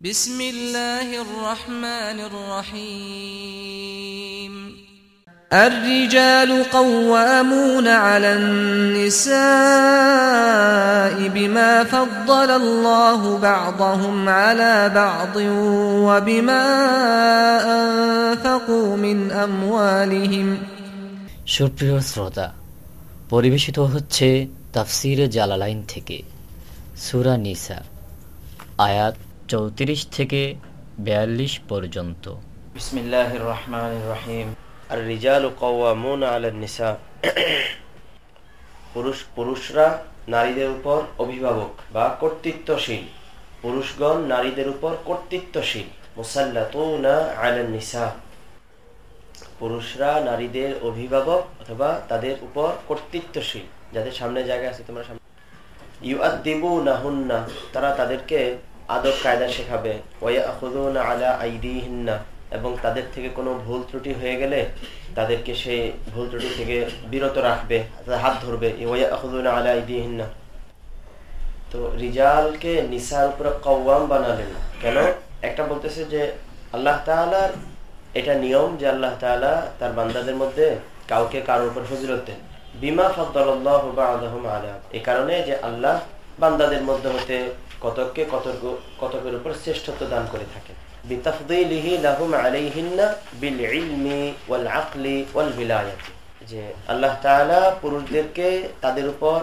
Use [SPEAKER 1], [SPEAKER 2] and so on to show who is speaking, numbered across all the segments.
[SPEAKER 1] بسم الله الرحمن الرحيم الرجال قوامون على النساء بما فضل الله بعضهم على بعض وبما أنفقوا من أموالهم
[SPEAKER 2] সুপ্রিয় শ্রোতা পরিবেশিত হচ্ছে তাফসিরে জালালাইন থেকে সুরা নিসা আয়াত চৌত্রিশ থেকে বিয়াল্লিশ পর্যন্ত।
[SPEAKER 3] বিসমিল্লাহ রহমান রহিম। আর রিজাল নিসা। পুরুষ, পুরুষরা নারীদের উপর অভিভাবক বা কর্তৃত্বশীল। পুরুষগণ নারীদের উপর কর্তৃত্বশীল। পুরুষরা নারীদের অভিভাবক অথবা তাদের উপর কর্তৃত্বশীল। যাদের সামনে জায়গা আছে, তোমরা সামনে। ইউআদ্দিবু নাহুন্না তারা তাদেরকে আদব কায়দা শেখাবে। এবং তাদের থেকে কোনো ভুল ত্রুটি হয়ে গেলে তাদেরকে সে ভুল ত্রুটি থেকে বিরত রাখবে হাত ধরবে। তো রিজালকে নিসার উপরে কওয়াম বানালেন কেন? একটা বলতেছে যে আল্লাহ তাআলার এটা নিয়ম যে আল্লাহ তাআলা তার বান্দাদের মধ্যে কাউকে কারোর উপর ফজিলত দেন। বিমা ফদ্দাল্লাহু আলা। এই কারণে যে আল্লাহ বান্দাদের মধ্যে হতে কতককে কতক কতকের উপর শ্রেষ্ঠত্ব দান করে বিলায়াতি। যে আল্লাহ পুরুষদেরকে তাদের উপর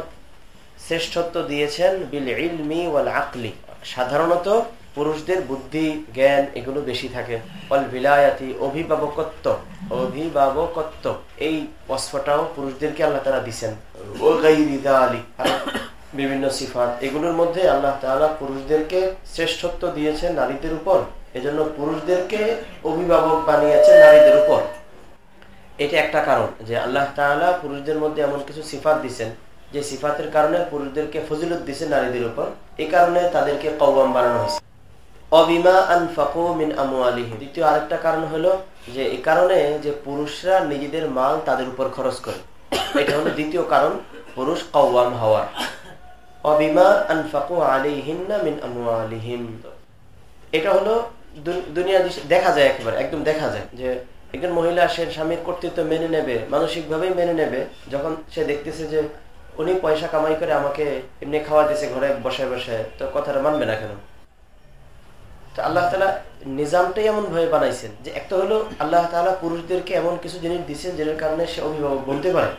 [SPEAKER 3] শ্রেষ্ঠত্ব দিয়েছেন বিল ইলমি ওয়াল আকলি। সাধারণত পুরুষদের বুদ্ধি, জ্ঞান এগুলো বেশি থাকে। অল বিলায়াতি, অভিভাবকত্ব অভিভাবকত্ব। এই অস্ফটাও পুরুষদেরকে আল্লাহ তারা দিচ্ছেন বিভিন্ন সিফাত। এগুলোর মধ্যে আল্লাহ তাআলা পুরুষদেরকে শ্রেষ্ঠত্ব দিয়েছেন নারীদের উপর। এজন্য পুরুষদেরকে অভিভাবক বানিয়েছেন নারীদের উপর। এটা একটা কারণ যে আল্লাহ তাআলা পুরুষদের মধ্যে এমন কিছু সিফাত দিচ্ছেন যে সিফাতের কারণে পুরুষদেরকে ফজিলত দিছে নারীদের উপর। এই কারণে তাদেরকে কওয়াম বানানো হয়েছে। অবিমা আনফাকু মিন আমওয়ালিহি দ্বিতীয় আরেকটা কারণ হলো যে এই কারণে যে পুরুষরা নিজেদের মাল তাদের উপর খরচ করে। এটা হলো দ্বিতীয় কারণ, পুরুষ কওয়াম হওয়ার। এটা হলো দুনিয়া দেখা যায় একদম দেখা যায় যে একজন মহিলা সে স্বামীর কর্তৃত্ব মেনে নেবে মেনে নেবে, যখন সে দেখতেছে যে উনি পয়সা কামাই করে আমাকে এমনি খাওয়া দিয়েছে ঘরে বসে বসে তো কথাটা মানবে না কেন? আল্লাহ তালা নিজামটাই এমন ভাবে বানাইছেন যে একটা হলো আল্লাহ তালা পুরুষদেরকে এমন কিছু জিনিস দিচ্ছেন যেটার কারণে সে অভিভাবক বলতে পারে।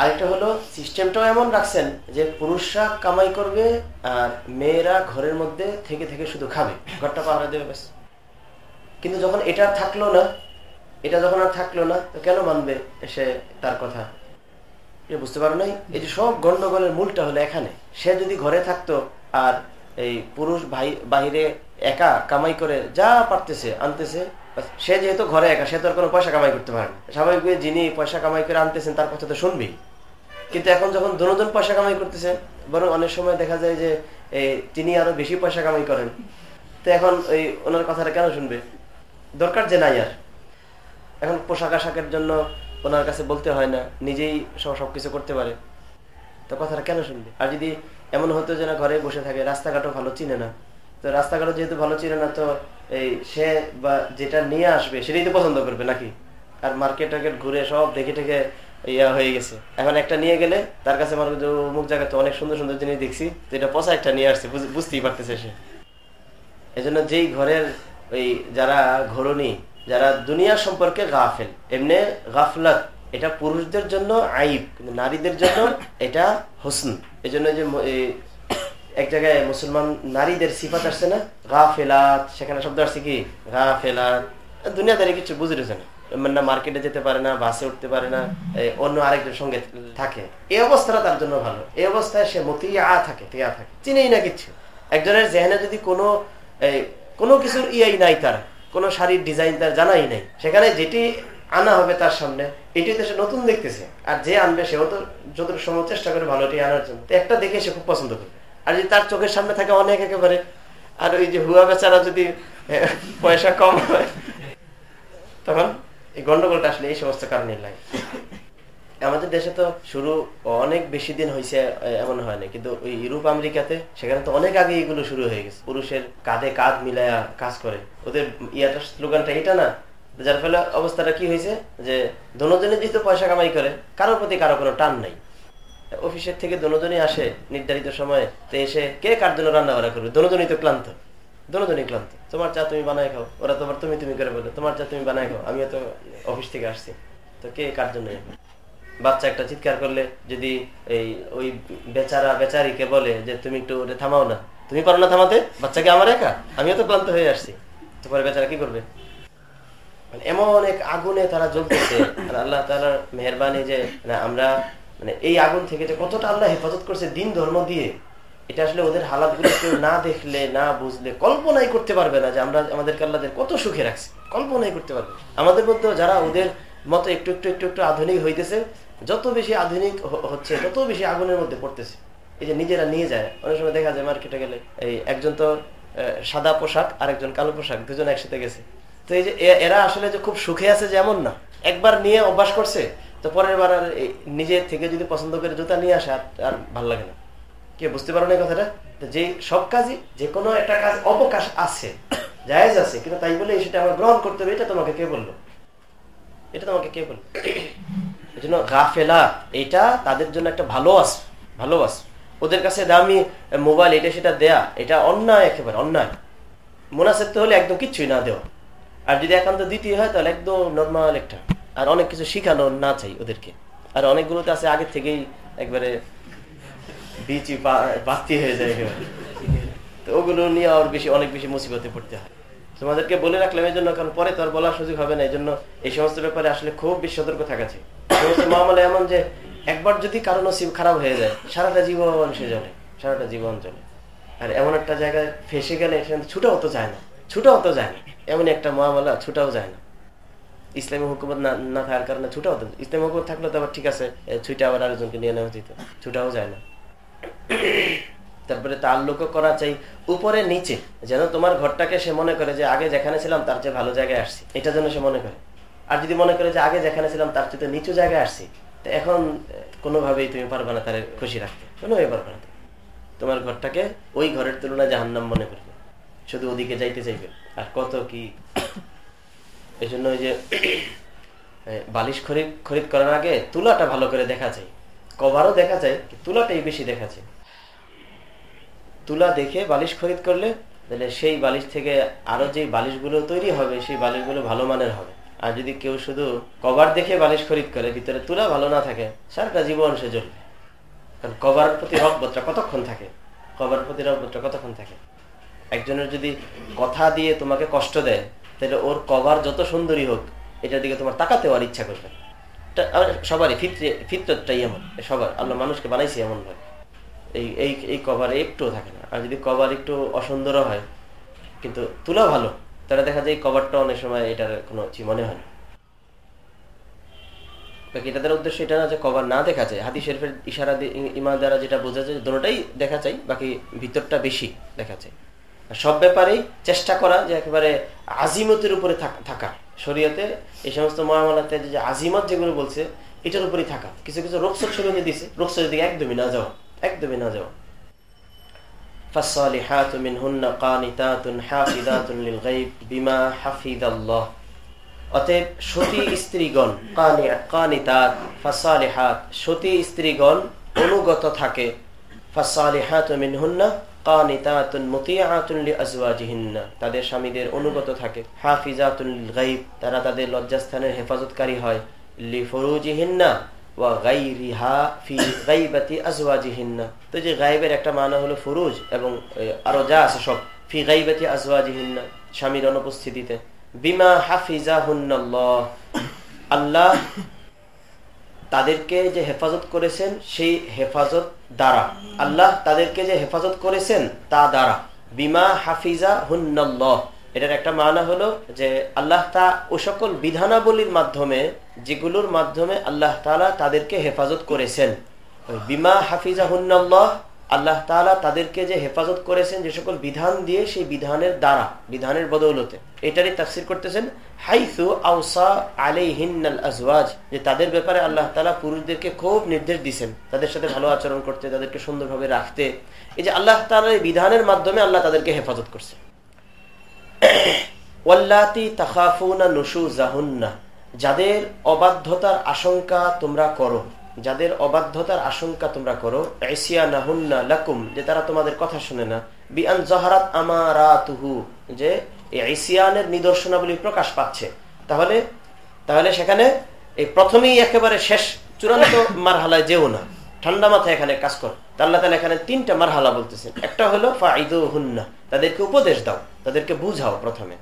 [SPEAKER 3] আরেকটা হলো সিস্টেমটাও এমন রাখছেন যে পুরুষরা কামাই করবে আর মেয়েরা ঘরের মধ্যে থেকে থেকে শুধু খাবে। ঘরটা পাহারা দেবে ব্যাস। কিন্তু যখন এটা থাকল না, এটা যখন আর থাকল না, তো কেন মানবে সে তার কথা? এটা বুঝতে পারো নাই? এই যে সব গন্ডগোলের মূলটা হলো এখানে। সে যদি ঘরে থাকতো আর এই পুরুষ ভাই বাহিরে একা কামাই করে যা পারতেছে, আনতেছে সে যেহেতু ঘরে একা, সে তো কোনো পয়সা কামাই করতে পারে না। স্বাভাবিকভাবে যিনি পয়সা কামাই করে আনতেছেন, তার কথা তো শুনবি কিন্তু এখন যখন দুজন পয়সা কামাই করতেছে বরং অনেক সময় দেখা যায় যে তিনি আরও বেশি পয়সা কামাই করেন। তো এখন ওই ওনার কথাটা কেন শুনবে? দরকার যে নাই আর। এখন পোশাক আশাকের জন্য ওনার কাছে বলতে হয় না, নিজেই সব সবকিছু করতে পারে। তো কথাটা কেন শুনবে? আর যদি এমন হতো যে না, ঘরে বসে থাকে, রাস্তাঘাটও ভালো চিনে না। তো রাস্তাঘাটও যেহেতু ভালো চিনে না, তো এই সে বা যেটা নিয়ে আসবে সেটাই তো পছন্দ করবে নাকি? আর মার্কেট টার্কেট ঘুরে সব দেখে টেকে ইয়া হয়ে গেছে। এখন একটা নিয়ে গেলে তার কাছে মানুষ অমুক জায়গাতে অনেক সুন্দর সুন্দর জিনিস দেখছি যেটা পচা একটা নিয়ে আসছে বুঝতেই পারতেছে সে। এজন্য যেই ঘরের ওই যারা ঘরণী, যারা দুনিয়া সম্পর্কে গাফেল, এমনি গাফলাত, এটা পুরুষদের জন্য আইব, কিন্তু নারীদের জন্য এটা হোসন। এই জন্য যে এক জায়গায় মুসলমান নারীদের সিফাত আসছে না? গা ফেলাত সেখানে শব্দ আসছে কি? গা ফেলাত দুনিয়াদারি কিছু বুঝতেছে না। না মার্কেটে যেতে পারে না, বাসে উঠতে পারে না অন্য আরেকজন সঙ্গে থাকে। এই অবস্থাটা তার জন্য ভালো। এই অবস্থায় সে মতি আ থাকে তিয়া থাকে। চিনেই না কিচ্ছু। একজনের জেহেনে যদি কোনো কোনো কিছুর ইয়াই নাই তার, কোনো শাড়ির ডিজাইন তার জানাই নাই, সেখানে যেটি আনা হবে তার সামনে এটি তো সে নতুন দেখতেছে। আর যে আনবে সেও তো যতটুকু সময় চেষ্টা করে ভালোটি আনার জন্য। একটা দেখে সে খুব পছন্দ করবে। আর যদি তার চোখের সামনে থাকে অনেক একেবারে। আর ওই যে হুয়া বেচারা যদি পয়সা কম হয়, তখন এই গন্ডগোলটা আসলে এই সমস্ত কারণে লাগে। আমাদের দেশে তো শুরু অনেক বেশি দিন হয়েছে এমন হয় না কিন্তু ওই ইউরোপ, আমেরিকাতে সেখানে তো অনেক আগে এগুলো শুরু হয়ে গেছে। পুরুষের কাঁধে কাঁধ মিলায়া কাজ করে। ওদের ইয়াটা, স্লোগানটা এটা না? যার ফলে অবস্থাটা কি হয়েছে যে দনোজনে যেহেতু পয়সা কামাই করে, কারোর প্রতি কারও কোনো টান নাই। অফিসের থেকে দনোজনই আসে নির্ধারিত সময়ে, তো এসে কে কার জন্য রান্না বাড়া করবে? দনোজনই তো ক্লান্ত। দনোজনই ক্লান্ত। তোমার চা তুমি বানাই খাও। ওরা তোমার তুমি তুমি করে বলে, তোমার চা তুমি বানাই খাও। আমিও তো অফিস থেকে আসছি। তো কে কার জন্য বাচ্চা একটা চিৎকার করলে যদি এই ওই বেচারা, বেচারিকে বলে যে, তুমি একটু ওটা থামাও না। তুমি পারো না থামাতে বাচ্চাকে আমার একা? আমিও তো ক্লান্ত হয়ে আসছি। তো পরে বেচারা কি করবে? মানে এমন এক আগুনে তারা জ্বলতেছে। আল্লাহ তালার মেহরবানি যে আমরা মানে এই আগুন থেকে যে কতটা আল্লাহ হেফাজত করছে দিন ধর্ম দিয়ে, এটা আসলে ওদের হালাতগুলো কেউ না দেখলে, না বুঝলে কল্পনাই করতে পারবে না যে আমরা আমাদেরকে আল্লাহদের কত সুখে রাখছি। কল্পনাই করতে পারবে আমাদের মধ্যে যারা ওদের মতো একটু একটু একটু একটু আধুনিক হইতেছে, যত বেশি আধুনিক হচ্ছে, তত বেশি আগুনের মধ্যে পড়তেছে। এই যে নিজেরা নিয়ে যায়, অনেক সময় দেখা যায় মার্কেটে গেলে, এই একজন তো সাদা পোশাক আর একজন কালো পোশাক, দুজন একসাথে গেছে। তো এই যে এরা আসলে যে খুব সুখে আছে যেমন না। একবার নিয়ে অভ্যাস করছে তো পরের বার আর নিজের থেকে যদি পছন্দ করে জুতা নিয়ে আসে, আর ভালো লাগে না। কে, বুঝতে পারো না কথাটা? যে সব কাজই, যে কোনো একটা কাজ অবকাশ আছে, জায়েজ আছে, কিন্তু তাই বলে সেটা আমার গ্রহণ করতে হবে, এটা তোমাকে কে বলল? এটা তোমাকে কে বলল? এই জন্য গাফেলা, এটা তাদের জন্য একটা ভালো আস ভালো আস ওদের কাছে দামি মোবাইল, এটা সেটা দেয়া, এটা অন্যায় একেবারে, অন্যায়। মোনাসেব তো হলে একদম কিচ্ছুই না দেওয়া। আর যদি একান্ত দ্বিতীয় হয়, তাহলে একদম নর্মাল একটা। আর অনেক কিছু শিখানো না চাই ওদেরকে। আর অনেকগুলোতে আছে, আগে থেকেই একবারে বিচি বাতি হয়ে যায় তো ওগুলো নিয়ে আর বেশি, অনেক বেশি মুসিবতে পড়তে হয়। তোমাদেরকে বলে রাখলাম এই জন্য, কারণ পরে তো আর বলার সুযোগ হবে না, এই জন্য এই সমস্ত ব্যাপারে আসলে খুব বেশি সতর্ক থাকা চাই। মহামালা এমন যে, একবার যদি কারও নসিব খারাপ হয়ে যায়, সারাটা জীবন সে চলে সারাটা জীবন চলে আর এমন একটা জায়গায় ফেসে গেলে সেখানে ছুটাও তো যায় না, ছুটাও তো যায় না। এমন একটা মহামালা ছুটাও যায় না। ইসলামী হুকুমত না থাকার কারণে ছুটা তো ইসলামী হুকুমত থাকলে তো আবার ঠিক আছে ছুটা আবার আরেকজনকে নিয়ে নেওয়া উচিত। ছুটাও যায় না। তারপরে তার লোক করা চাই, উপরে নিচে, যেন তোমার ঘরটাকে সে মনে করে যে আগে যেখানে ছিলাম তার চেয়ে ভালো জায়গায় আসছি। এটা যেন সে মনে করে। আর যদি মনে করে যে আগে যেখানে ছিলাম তার চেয়ে নিচু জায়গায় আসছি, তো এখন কোনোভাবেই তুমি পারবে না তার খুশি রাখতে। কোনোভাবে পারবে না। তোমার ঘরটাকে ওই ঘরের তুলনায় জাহান্নাম মনে করবে। শুধু ওদিকে যাইতে চাইবে। আর কত কি এই জন্য ওই যে বালিশ খরিদ খরিদ করার আগে তুলাটা ভালো করে দেখা যায়। কভারও দেখা যায় তুলাটাই বেশি দেখা যায়। তুলা দেখে বালিশ খরিদ করলে, তাহলে সেই বালিশ থেকে আরও যে বালিশগুলো তৈরি হবে, সেই বালিশগুলো ভালো মানের হবে। আর যদি কেউ শুধু কভার দেখে বালিশ খরিদ করে, ভিতরে তুলা ভালো না থাকে, সারাটা জীবন সে জ্বলবে। কারণ কভার প্রতি রকবতটা কতক্ষণ থাকে? কভার প্রতি রকবতটা কতক্ষণ থাকে? একজনের যদি কথা দিয়ে তোমাকে কষ্ট দেয় তাহলে ওর কভার যত সুন্দরী হোক, এটার দিকে তোমার তাকাতেও আর ইচ্ছা করবে সবারই ফিত্রে, ফিত্রটাই এমন, সবার, আল্লাহ মানুষকে বানাইছে এমন ভাবে। এই এই এই কভার একটুও থাকে না। আর যদি কভার একটু অসুন্দরও হয়, কিন্তু তুলা ভালো, তাহলে দেখা যায় কভারটা অনেক সময় এটার কোনো মনে হয় না। বাকি তাদের উদ্দেশ্য এটা না যে কভার না দেখা যায়। হাদি শেরফের ইশারা ইমান দ্বারা যেটা বোঝা যায়, দুটাই দেখা চাই বাকি ভিতরটা বেশি দেখা যায়। সব ব্যাপারেই চেষ্টা করা যে একেবারে আজিমতের উপরে থাকা শরীয়তে এই সমস্ত মহামালাতে যে আজিমত যেগুলো বলছে এটার উপরেই থাকা কিছু কিছু রোগসর শরীরে দিছে রোগসরের দিকে একদমই না যাওয়া একদমই না যাওয়া فالصالحات منهن قانتات حافظات للغيب بما حفظ الله অতএব সতী স্ত্রীগণ কানিতাত ফাসালিহাত সতী স্ত্রীগণ অনুগত থাকে ফাসালিহাত মিনহুন্না তাদের স্বামীদের অনুগত থাকে। হাফিজাতুন লিল তারা তাদের লজ্জাস্থানের হেফাজতকারী হয়। লিফুরুজিহিন্না ওয়া ফি তো যে একটা মানা হলো ফুরুজ এবং আরও যা আছে সব, ফি স্বামীর অনুপস্থিতিতে। বিমা হাফিজাহুন্নাল্লাহ। আল্লাহ তাদেরকে যে হেফাজত করেছেন, সেই হেফাজত দ্বারা। আল্লাহ তাদেরকে যে হেফাজত করেছেন, তা দ্বারা। বিমা হাফিজা হুন্নাল্লাহ। এটার একটা মানা হলো যে, আল্লাহ তা ও সকল বিধানাবলীর মাধ্যমে, যেগুলোর মাধ্যমে আল্লাহ তালা তাদেরকে হেফাজত করেছেন। বিমা হাফিজা হুন্নাল্লাহ আল্লাহ তালা তাদেরকে যে হেফাজত করেছেন যে সকল বিধান দিয়ে সেই বিধানের দ্বারা, বিধানের বদৌলতে। এটারই তাফসির করতেছেন, হাইসু আউসা আলাইহিনাল আজওয়াজ, যে তাদের ব্যাপারে আল্লাহ তালা পুরুষদেরকে খুব নির্দেশ দিচ্ছেন তাদের সাথে ভালো আচরণ করতে, তাদেরকে সুন্দরভাবে রাখতে। এই যে আল্লাহ তালার এই বিধানের মাধ্যমে আল্লাহ তাদেরকে হেফাজত করছে। যাদের অবাধ্যতার আশঙ্কা তোমরা করো। যাদের অবাধ্যতার আশঙ্কা তোমরা করো এসিয়া নাহুন্না লাকুম, যে তারা তোমাদের কথা শুনে না। বিআন জহারাত আমারাতুহু, যে এসিয়ানের নিদর্শনাবলী প্রকাশ পাচ্ছে। তাহলে তাহলে সেখানে এই প্রথমেই একেবারে শেষ, চূড়ান্ত মারহালায় যেও না। ঠান্ডা মাথায় এখানে কাজ কর। আল্লাহ তালা এখানে তিনটা মারহালা বলতেছেন। একটা হলো ফাইদু হুন্না তাদেরকে উপদেশ দাও, তাদেরকে বুঝাও প্রথমে।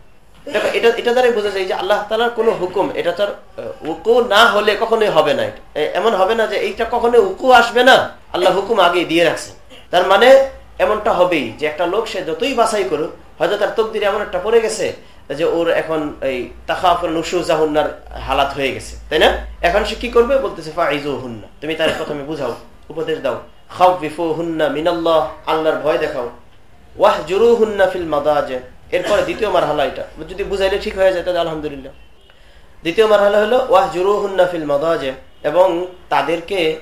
[SPEAKER 3] দেখো, এটা এটা দ্বারাই বোঝা যায় যে আল্লাহ তালার কোনো হুকুম, এটা তার উকু না হলে কখনোই হবে না। এমন হবে না যে এইটা কখনো উকু আসবে না, আল্লাহ হুকুম আগে দিয়ে তার মানে এমনটা হবেই যে একটা লোক সে যতই বাছাই করুক, হয়তো তার এমন একটা পড়ে গেছে যে ওর এখন এই তাকাফর নুসুজাহুন্নার হালাত হয়ে গেছে, তাই না? এখন সে কি করবে? বলতেছে তুমি তার প্রথমে বুঝাও, উপদেশ দাও। খাউফিফু হুন্না মিনাল্লাহ, আল্লাহর ভয় দেখাও। ওয়াহ জুরু হুন্না ফিল মাদাজে এরপরে দ্বিতীয় মারহালা এটা। যদি বুঝাইলে ঠিক হয়ে যায়, তাহলে আলহামদুলিল্লাহ। দ্বিতীয় মারহালা হলো ওয়াহ জুরু হুন্না ফিল মাদাজে, এবং তাদেরকে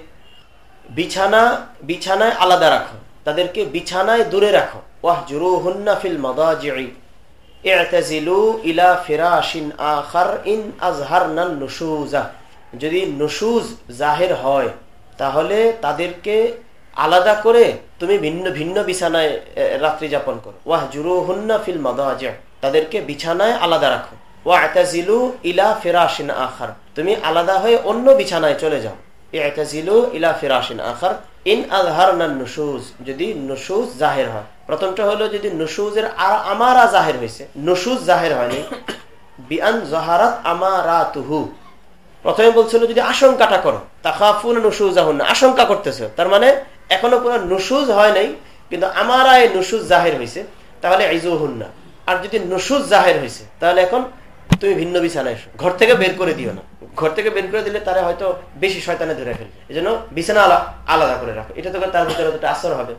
[SPEAKER 3] বিছানা, বিছানায় আলাদা রাখো। তাদেরকে বিছানায় দূরে রাখো। ওয়াহ জুরু হুন্না ফিল মাদাজি। ইলা ইন নুসুজা যদি নুসুজ জাহের হয়, তাহলে তাদেরকে আলাদা করে তুমি ভিন্ন ভিন্ন বিছানায় রাত্রি যাপন করো। ওয়াহ জুরু হুন্না ফিল মাদাজ। তাদেরকে বিছানায় আলাদা রাখো। ইলা আখার। তুমি আলাদা হয়ে অন্য বিছানায় চলে যাও। ইলা আখার। ইন আজহার নুসুজ। যদি নুসুজ জাহের হয়। প্রথমটা হলো যদি নুসুজের আমারা জাহের হয়েছে। নুসুজ জাহের হয়নি। বিআন জাহারাত আমারাতুহু। প্রথমে বলছিল যদি আশঙ্কাটা করো। তাকাফুন নুসুজ আশঙ্কা করতেছে। তার মানে এখনও কোনো নুসুজ হয় নাই, কিন্তু আমার আয় নুসুজ জাহের হয়েছে তাহলে না আর যদি নুসুজ জাহের হয়েছে তাহলে এখন তুমি ভিন্ন বিছানায় এসো। ঘর থেকে বের করে দিও না। ঘর থেকে বের করে দিলে তারা হয়তো বেশি শয়তানে ধরে ফেলবে। এই জন্য বিছানা আলাদা করে রাখো। এটা তো তার ভিতরে আসর হবে।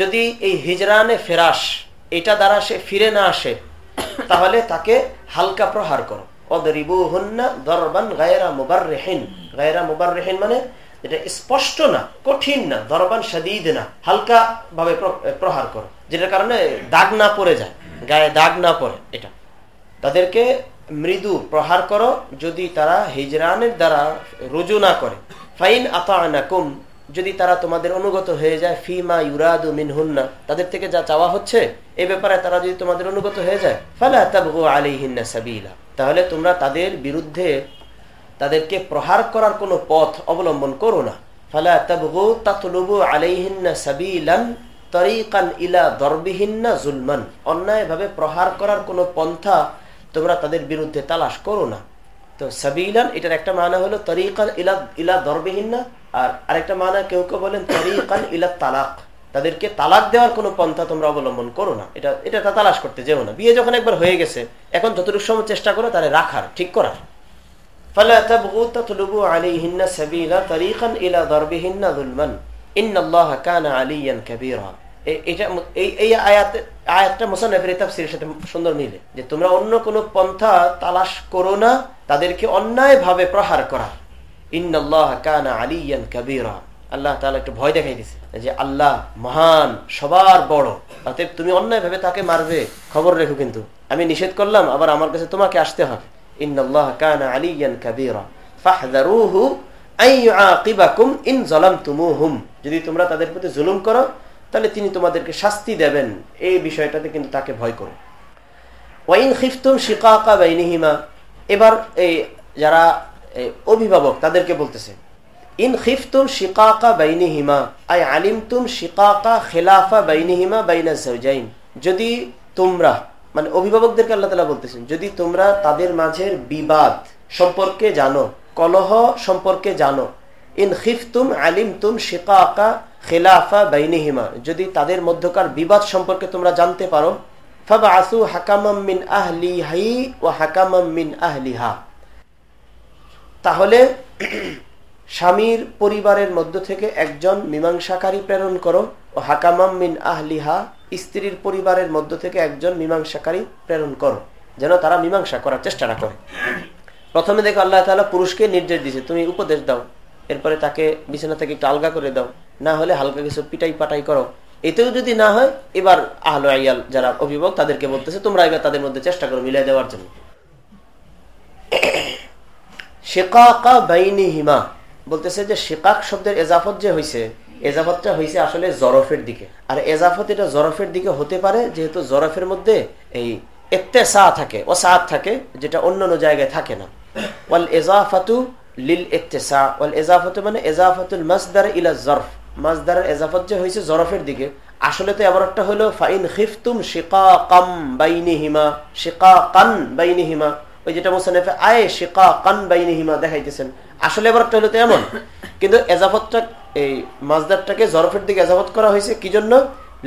[SPEAKER 3] যদি এই হিজরানে ফেরাস, এটা দ্বারা সে ফিরে না আসে, তাহলে তাকে হালকা প্রহার করো। মানে এটা স্পষ্ট না, কঠিন না, দরবান সাদিদ না, হালকা ভাবে প্রহার করো, যেটার কারণে দাগ না পড়ে যায়, গায়ে দাগ না পড়ে এটা। তাদেরকে মৃদু প্রহার করো, যদি তারা হিজরানের দ্বারা রুজু না করে। ফাইন আতাকুম যদি তারা তোমাদের অনুগত হয়ে যায়, ফিমা ইউরাদু মিনহুন্না, তাদের থেকে যা চাওয়া হচ্ছে, এ ব্যাপারে তারা যদি তোমাদের অনুগত হয়ে যায়, ফালা তাবগু আলাইহিন্না সাবিলা। তাহলে তোমরা তাদের বিরুদ্ধে তাদেরকে প্রহার করার কোনো পথ অবলম্বন করো না। ফালা তাতলুবু আলাইহিন্না সাবিলান তরিকান ইলা দরবিহিন্না জুলমান। অন্যায়ভাবে প্রহার করার কোনো পন্থা তোমরা তাদের বিরুদ্ধে তালাশ করো না। তো সাবিলান, এটার একটা মানা হলো তরিকান ইলা ইলা দরবিহিন্না, আর আরেকটা মানা কেউ কেউ বলেন তরিকান ইলা তালাক। তাদেরকে তালাক দেওয়ার কোনো পন্থা তোমরা অবলম্বন করো না। এটা এটা তা তালাশ করতে যেও না। বিয়ে যখন একবার হয়ে গেছে, এখন যতটুকু সময় চেষ্টা করো তাহলে রাখার, ঠিক করার। সুন্দর মিলে। যে তোমরা অন্য কোন পন্থা করো না, তাদেরকে প্রহার ইন্নআল্লাহ কানা আলিয়ান কাবিরা। আল্লাহ তাহলে একটু ভয় দেখাই দিছে। যে আল্লাহ মহান, সবার বড়। অতএব তুমি অন্যায় ভাবে তাকে মারবে, খবর রেখো কিন্তু। আমি নিষেধ করলাম, আবার আমার কাছে তোমাকে আসতে হবে। যদি তোমরা তাদের প্রতি জুলুম করো, তাহলে তিনি তোমাদেরকে শাস্তি দেবেন। এই বিষয়টাতে কিন্তু তাকে ভয় করো। ওয়াইন খিফতুম শিকাকা বাইনিহিমা। এবার এই যারা অভিভাবক, তাদেরকে বলতেছে ইন খিফতুম শিকাকা বাইনিহিমা আই আলিমতুম শিকাকা খেলাফা বাইনিহিমা বাইনা যদি তোমরা মানে অভিভাবকদেরকে আল্লাহ তালা বলতেছেন, যদি তোমরা তাদের মাঝের বিবাদ সম্পর্কে জানো, কলহ সম্পর্কে জানো, ইন খিফতুম আলিমতুম শিকাকা খেলাফা বাইনিহিমা যদি তাদের মধ্যকার বিবাদ সম্পর্কে তোমরা জানতে পারো ফাবা আসু হাকামাম মিন আহলি হাই ও হাকামাম মিন আহলিহা তাহলে স্বামীর পরিবারের মধ্য থেকে একজন মীমাংসাকারী প্রেরণ করো ও হাকামাম মিন আহলিহা, স্ত্রীর পরিবারের মধ্য থেকে একজন মীমাংসাকারী প্রেরণ করো, যেন তারা মীমাংসা করার চেষ্টাটা করে। প্রথমে দেখো আল্লাহ তালা পুরুষকে নির্দেশ দিছে তুমি উপদেশ দাও, এরপরে তাকে বিছানা থেকে একটু আলগা করে দাও, না হলে হালকা কিছু পিটাই পাটাই করো। এতেও যদি না হয়, এবার আহলো আইয়াল যারা অভিভাবক, তাদেরকে বলতেছে, তোমরা এবার তাদের মধ্যে চেষ্টা করো মিলাই দেওয়ার জন্য। শেকাকা বাইনি হিমা বলতেছে যে শেকাক শব্দের এজাফত যে হয়েছে এজাফতটা হয়েছে আসলে জরফের দিকে। আর এজাফত এটা জরফের দিকে হতে পারে, যেহেতু জরফের মধ্যে এই একতে সা থাকে ও সাত থাকে, যেটা অন্য অন্য জায়গায় থাকে না। ওয়াল এজাফাতু লিল ইত্তেসা, ওয়াল এজাফাতু মানে এজাফাতুল মাসদার ইলা জরফ। মাসদারের এজাফত যে হয়েছে জরফের দিকে। আসলে তো এবার একটা হলো, ফাইন খিফতুম শিকা কাম বাইনি হিমা শিকা কান বাইনি হিমা ওই যেটা মোসানেফে আয়ে শিকা কান বাইনি হিমা দেখাইতেছেন। আসলে এবার একটা হলো তো এমন, কিন্তু এজাফতটা এই মাজদারটাকে জরফের দিকে এজাফত করা হয়েছে কি জন্য?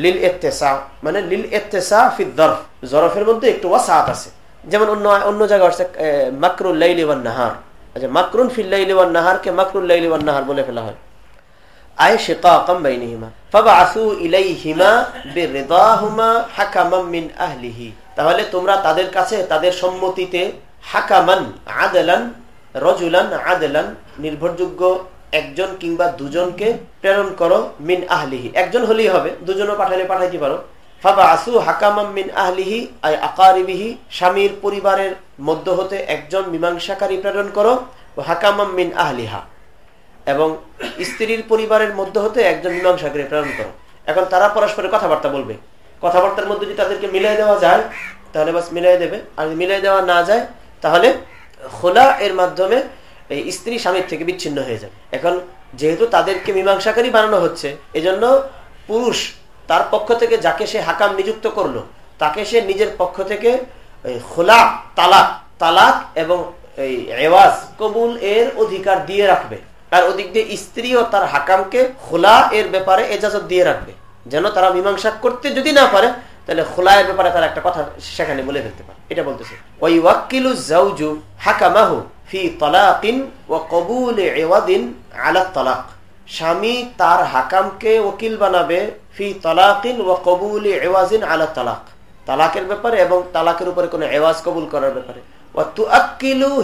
[SPEAKER 3] লিল এত্তেসা মানে লিল এত্তেসা ফি জরফ জরফের মধ্যে একটু ওয়াসাত আছে। যেমন অন্য অন্য জায়গায় আসছে মাকরুল নাহার। আচ্ছা মাকরুন ফিল লাইলি ওয়ান নাহারকে মাকরুল লাইলি ওয়ান নাহার বলে ফেলা হয়। তাহলে তোমরা তাদের কাছে, তাদের সম্মতিতে হাকামান, আদলান রজুলান আদেলান নির্ভরযোগ্য একজন কিংবা দুজনকে প্রেরণ করো মিন আহলিহি। একজন হলেই হবে, দুজনও পাঠালে পাঠাইতে পারো। মিন স্বামীর পরিবারের মধ্য হতে একজন প্রেরণ করো হাকামাম মিন এবং স্ত্রীর পরিবারের মধ্য হতে একজন প্রেরণ করো। এখন তারা কথাবার্তা বলবে। কথাবার্তার মধ্যে যদি তাদেরকে মিলাই দেওয়া যায়, তাহলে বাস মিলাই দেবে। আর মিলাই দেওয়া না যায়, তাহলে খোলা এর মাধ্যমে এই স্ত্রী স্বামীর থেকে বিচ্ছিন্ন হয়ে যাবে এখন যেহেতু তাদেরকে মীমাংসাকারী বানানো হচ্ছে, এজন্য পুরুষ তার পক্ষ থেকে যাকে সে হাকাম নিযুক্ত করল, তাকে সে নিজের পক্ষ থেকে খোলা তালাক তালাক এবং এই রেওয়াজ কবুল এর অধিকার দিয়ে রাখবে। তার ওদিক দিয়ে স্ত্রীও তার হাকামকে খোলা এর ব্যাপারে এজাজত দিয়ে রাখবে। যেন তারা মীমাংসা করতে যদি না পারে তাহলে খোলা এর ব্যাপারে তারা একটা কথা সেখানে বলে ফেলতে পারে। এটা বলতেছে ওই ওয়াক্কিলু জাউজু হাকামাহু ফি তলাকিন ও কবুল এওয়াদিন আলা তলাক। স্বামী তার হাকামকে ওকিল বানাবে ফি তলাকিন ও কবুল এওয়াজিন আলা তালাক। তালাকের ব্যাপারে এবং তালাকের উপরে কোনো এওয়াজ কবুল করার ব্যাপারে।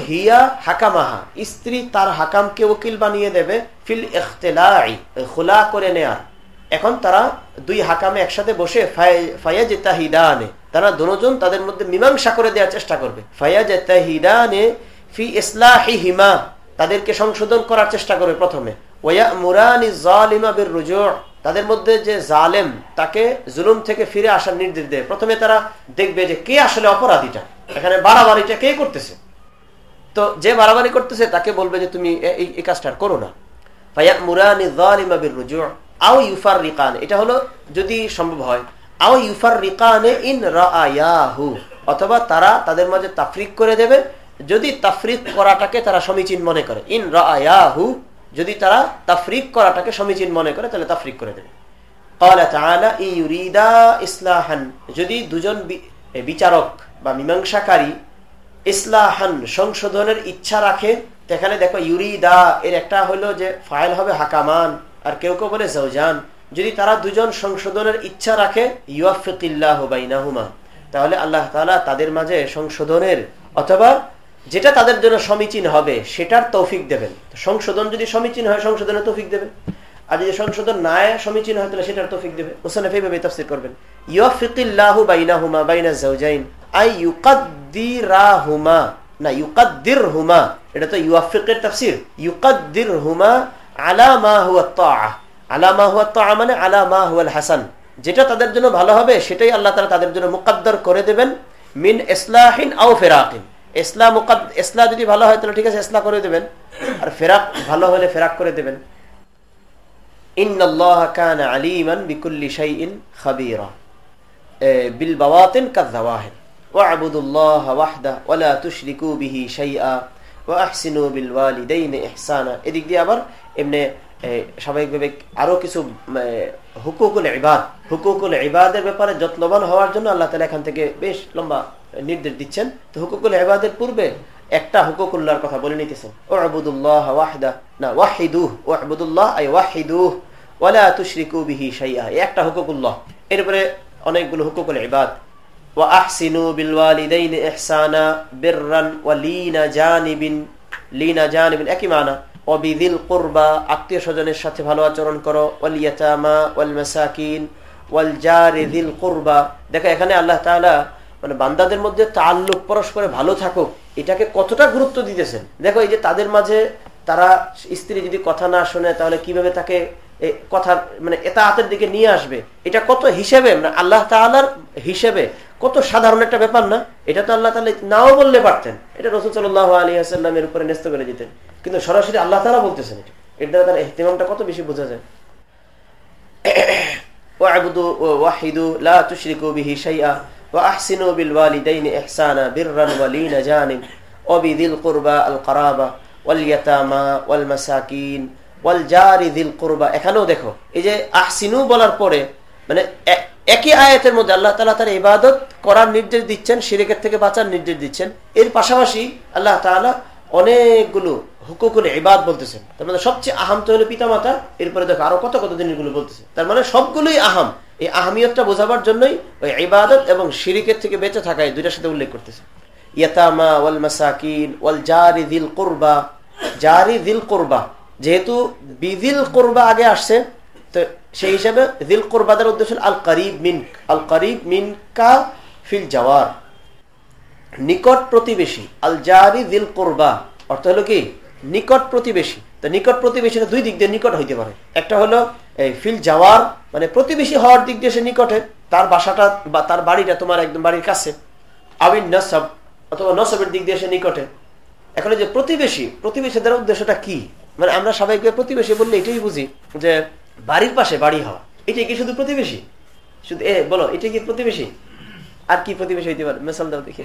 [SPEAKER 3] হিয়া হাকামাহা। স্ত্রী তার হাকামকে ওকিল বানিয়ে দেবে ফিল ইখতলাই খোলা করে নেয়ার। এখন তারা দুই হাকামে একসাথে বসে ফায়াজ তাহিদানে তারা দুজন তাদের মধ্যে মীমাংসা করে দেওয়ার চেষ্টা করবে। ফায়াজ তাহিদানে ফি ইসলাহি তাদেরকে সংশোধন করার চেষ্টা করবে প্রথমে। ওয়া মুরানি জালিমা বির রুজু' তাদের মধ্যে যে জালেম, তাকে জুলুম থেকে ফিরে আসার নির্দেশ দেয়। প্রথমে তারা দেখবে যে কে আসলে অপরাধীটা, এখানে বাড়াবাড়িটা কে করতেছে? তো যে বাড়াবাড়ি করতেছে, তাকে বলবে যে তুমি এই কাজটা করো না। ফাইয়া মুরানি জালিমা বির রুজু' আও ইউফার রিকান এটা হলো যদি সম্ভব হয়, আও ইউফার রিকানে ইন রায়াহু অথবা তারা তাদের মাঝে তাফরিক করে দেবে, যদি তাফরিক করাটাকে তারা সমীচীন মনে করে। ইন রায়াহু যদি তারা তাফরিক করাটাকে সমীচীন মনে করে, তাহলে তাফরিক করে দেবে। ইসলাহান, যদি দুজন বিচারক বা মীমাংসাকারী ইসলাহান সংশোধনের ইচ্ছা রাখে এখানে দেখো ইউরিদা, এর একটা হলো যে ফাইল হবে হাকামান আর কেউ কেউ বলে জৌজান যদি তারা দুজন সংশোধনের ইচ্ছা রাখে ইউফিকিল্লাহ বাইনাহুমা। তাহলে আল্লাহ তালা তাদের মাঝে সংশোধনের অথবা যেটা তাদের জন্য সমীচীন হবে, সেটার তৌফিক দেবেন। সংশোধন যদি সমীচীন হয়, সংশোধনের তৌফিক দেবেন। আর যদি সংশোধন না সমীচীন হয়, তাহলে সেটার তৌফিক দেবে মুসানফ এইভাবে তফসির করবেন ইউফিকিল্লাহু বাইনাহুমা বাইনা জাওজাইন আই ইউকাদ্দিরাহুমা, না ইউকাদ্দির হুমা এটা তো ইউফিকের তফসির। ইউকাদ্দির হুমা আলা মা হুয়া আলা মা হুয়া মানে আলা মা হুয়াল হাসান। যেটা তাদের জন্য ভালো হবে, সেটাই আল্লাহ তারা তাদের জন্য মুকাদ্দর করে দেবেন মিন ইসলাহিন আও ফেরাকিন। ইসলা ইসলা যদি ভালো হয়, তাহলে ঠিক আছে, ইসলা করে দেবেন। আর ফেরাক ভালো হলে ফেরাক করে দেবেন। আবার এমনি স্বাভাবিকভাবে আরও কিছু হুকুকুল ইবাদ, হুকুকুল ইবাদের ব্যাপারে যত্নবান হওয়ার জন্য আল্লাহ তালা এখান থেকে বেশ লম্বা নির্দেশ দিচ্ছেন। তো হুকুকুল ইবাদের পূর্বে একটা হুকুকুল্লাহর কথা বলে নিতেছেন। ও আবুদুল্লাহ ওয়াহদা, না ওয়াহিদুহ ও আবুদুল্লাহ আই ওয়াহিদুহ ওয়ালা তুশরিকু বিহি শাইআ একটা হুকুকুল্লাহ। এরপরে অনেকগুলো হুকুকুল ইবাদ। ওয়া আহসিনু বিল ওয়ালিদাইনি ইহসানা বিররান ওয়া লিনা একই মানা। অবিদিল কুরবা আত্মীয় স্বজনের সাথে ভালো আচরণ করো, ওয়াল ইয়াতামা, ওয়াল মাসাকিন, ওয়াল দিল দেখো, এখানে আল্লাহ তাআলা মানে বান্দাদের মধ্যে তাল্লুক পরস্পরে ভালো থাকুক, এটাকে কতটা গুরুত্ব দিতেছেন? দেখো, এই যে তাদের মাঝে তারা স্ত্রী যদি কথা না শোনে, তাহলে কীভাবে তাকে কথা মানে এটা হাতের দিকে নিয়ে আসবে? এটা কত হিসেবে? মানে আল্লাহ তালার হিসেবে কত সাধারণ একটা ব্যাপার না? এটা তো আল্লাহ তালা নাও বললে পারতেন। এটা রসুল সাল্লাহ আলী আসাল্লামের উপরে ন্যস্ত করে দিতেন। কিন্তু সরাসরি আল্লাহ তালা বলতেছেন এটা। এর দ্বারা তার এহতেমামটা কত বেশি বোঝা যায়? এখানেও দেখো, এই যে আহসিনু বলার পরে মানে একই আয়াতের মধ্যে আল্লাহ তালা তার ইবাদত করার নির্দেশ দিচ্ছেন সিরেকের থেকে বাঁচার নির্দেশ দিচ্ছেন। এর পাশাপাশি আল্লাহ তালা অনেকগুলো হুকুকুল ইবাদ বলতেছেন। তার মানে সবচেয়ে আহাম তো হলো এরপরে দেখো আরও কত কত জিনিসগুলো বলতেছে। তার মানে সবগুলোই আহাম। এই বোঝাবার জন্যই ওই ইবাদত এবং শিরিকের থেকে বেঁচে দুইটার সাথে উল্লেখ করতেছে। ইয়াতামা ওয়াল মাসাকিন ওয়াল জারি দিল কোরবা। জারি দিল কোরবা, যেহেতু বিদিল কোরবা আগে আসছে, তো সেই হিসাবে দিল কোরবাদের উদ্দেশ্য আল করিব মিন আল করিব মিন কা ফিল জওয়ার। নিকট প্রতিবেশী, আল জারি দিল কোরবা, অর্থ হলো কি? নিকট প্রতিবেশী। তো নিকট প্রতিবেশীটা দুই দিক দিয়ে নিকট হইতে পারে। একটা হলো, এই ফিল যাওয়ার মানে প্রতিবেশী হওয়ার দিক দিয়ে সে নিকটে। তার বাসাটা বা তার বাড়িটা তোমার একদম বাড়ির কাছে। আবিন নসব, অথবা নসবের দিক দিয়ে সে নিকটে। এখন যে প্রতিবেশী, প্রতিবেশীদের উদ্দেশ্যটা কি? মানে আমরা সবাইকে প্রতিবেশী বললে এটাই বুঝি যে বাড়ির পাশে বাড়ি হওয়া। এটাই কি শুধু প্রতিবেশী? শুধু, এ, বলো এটা কি প্রতিবেশী? আর কি প্রতিবেশী হইতে পারে? মেসাল দাও দেখি।